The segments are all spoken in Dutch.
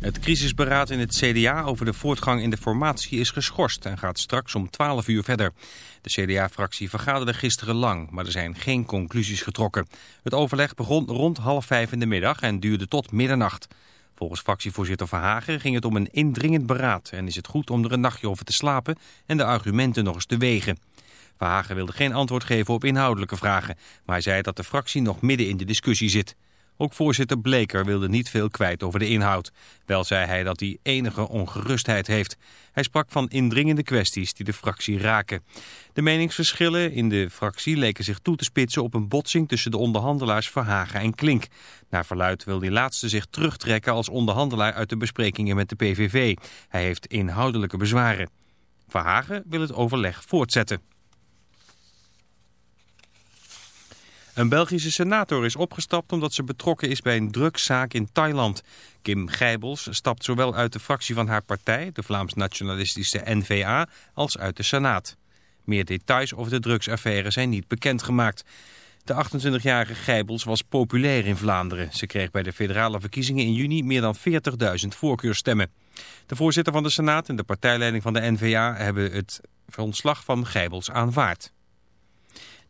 Het crisisberaad in het CDA over de voortgang in de formatie is geschorst en gaat straks om 12 uur verder. De CDA-fractie vergaderde gisteren lang, maar er zijn geen conclusies getrokken. Het overleg begon rond half vijf in de middag en duurde tot middernacht. Volgens fractievoorzitter Verhagen ging het om een indringend beraad... en is het goed om er een nachtje over te slapen en de argumenten nog eens te wegen. Verhagen wilde geen antwoord geven op inhoudelijke vragen... maar hij zei dat de fractie nog midden in de discussie zit... Ook voorzitter Bleker wilde niet veel kwijt over de inhoud. Wel zei hij dat hij enige ongerustheid heeft. Hij sprak van indringende kwesties die de fractie raken. De meningsverschillen in de fractie leken zich toe te spitsen op een botsing tussen de onderhandelaars Verhagen en Klink. Naar verluid wil die laatste zich terugtrekken als onderhandelaar uit de besprekingen met de PVV. Hij heeft inhoudelijke bezwaren. Verhagen wil het overleg voortzetten. Een Belgische senator is opgestapt omdat ze betrokken is bij een drugszaak in Thailand. Kim Gijbels stapt zowel uit de fractie van haar partij, de Vlaams-nationalistische N-VA, als uit de Senaat. Meer details over de drugsaffaire zijn niet bekendgemaakt. De 28-jarige Gijbels was populair in Vlaanderen. Ze kreeg bij de federale verkiezingen in juni meer dan 40.000 voorkeurstemmen. De voorzitter van de Senaat en de partijleiding van de N-VA hebben het ontslag van Gijbels aanvaard.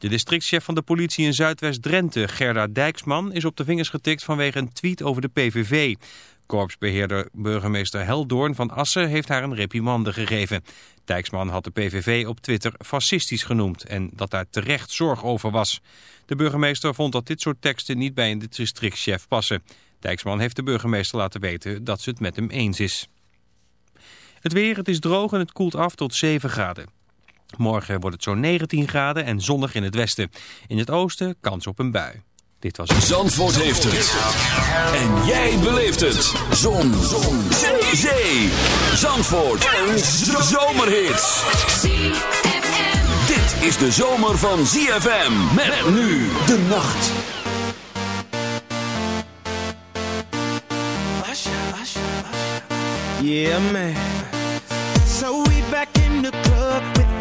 De districtchef van de politie in Zuidwest-Drenthe, Gerda Dijksman, is op de vingers getikt vanwege een tweet over de PVV. Korpsbeheerder burgemeester Heldoorn van Assen heeft haar een reprimande gegeven. Dijksman had de PVV op Twitter fascistisch genoemd en dat daar terecht zorg over was. De burgemeester vond dat dit soort teksten niet bij een districtchef passen. Dijksman heeft de burgemeester laten weten dat ze het met hem eens is. Het weer, het is droog en het koelt af tot 7 graden. Morgen wordt het zo'n 19 graden en zonnig in het westen. In het oosten kans op een bui. Dit was het. Zandvoort heeft het. En jij beleeft het. Zon. Zon. Zee. Zee. Zandvoort. Een zomerhit. ZFM. Dit is de zomer van ZFM. Met nu de nacht. Yeah, man. So we back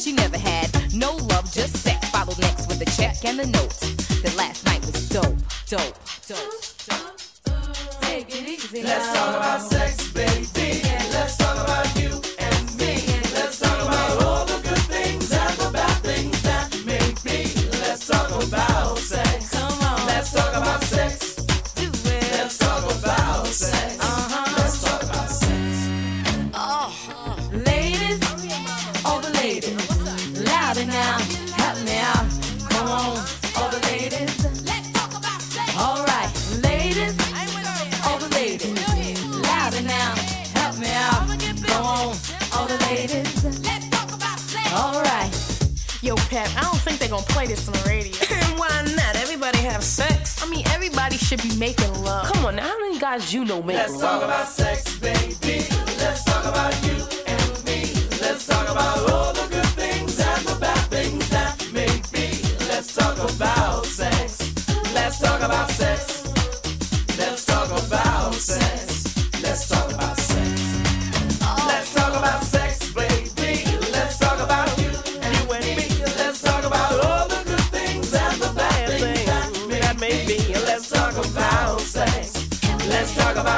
she never had. No love, just sex. Followed next with a check and a note. That last night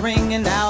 Ringing out,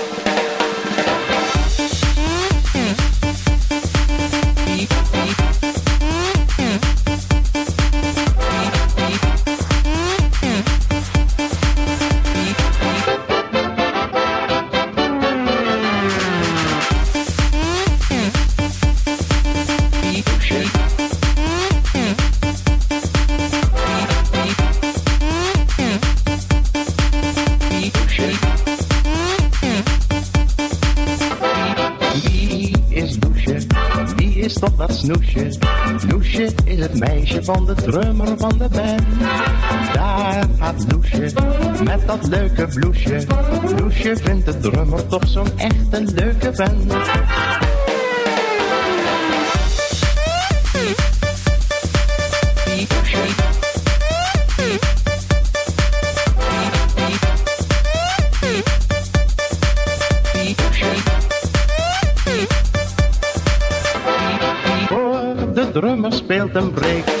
van de drummer van de band. Daar gaat Loesje, met dat leuke bloesje. Loesje vindt de drummer toch zo'n een leuke vent. drummer speelt een break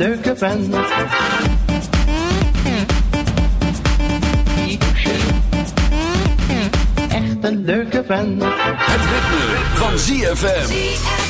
leuke vent. Echt een leuke vent. Het ritme van ZFM.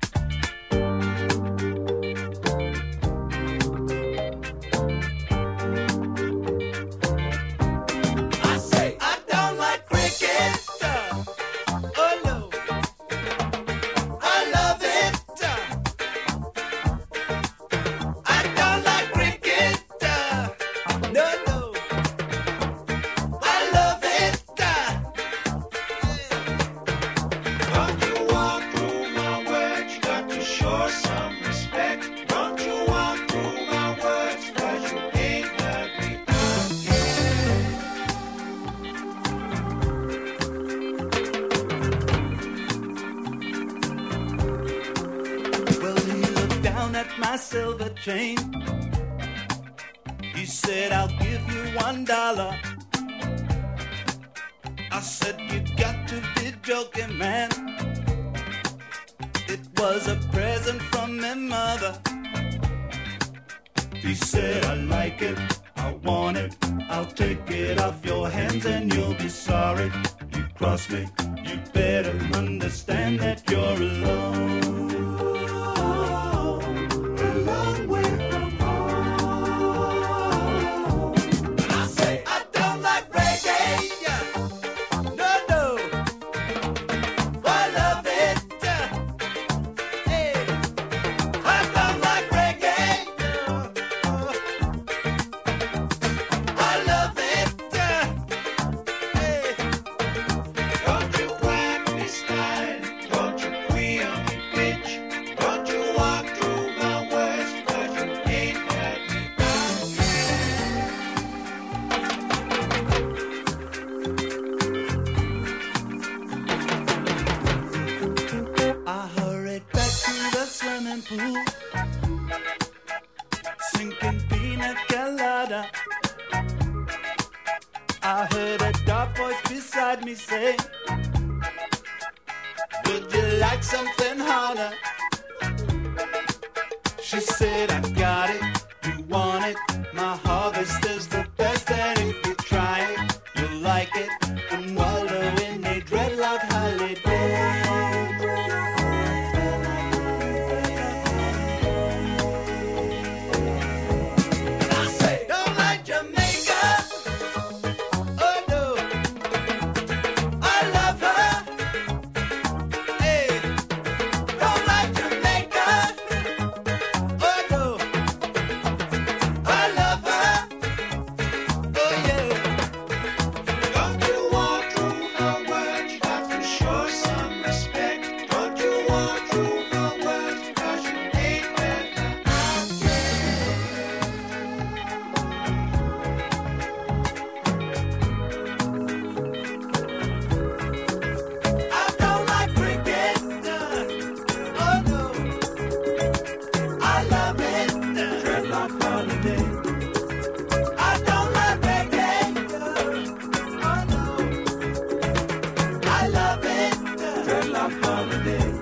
Holiday.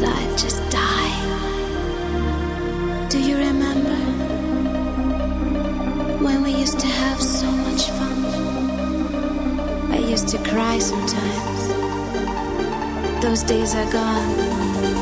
thought I'd just die. Do you remember when we used to have so much fun? I used to cry sometimes. Those days are gone.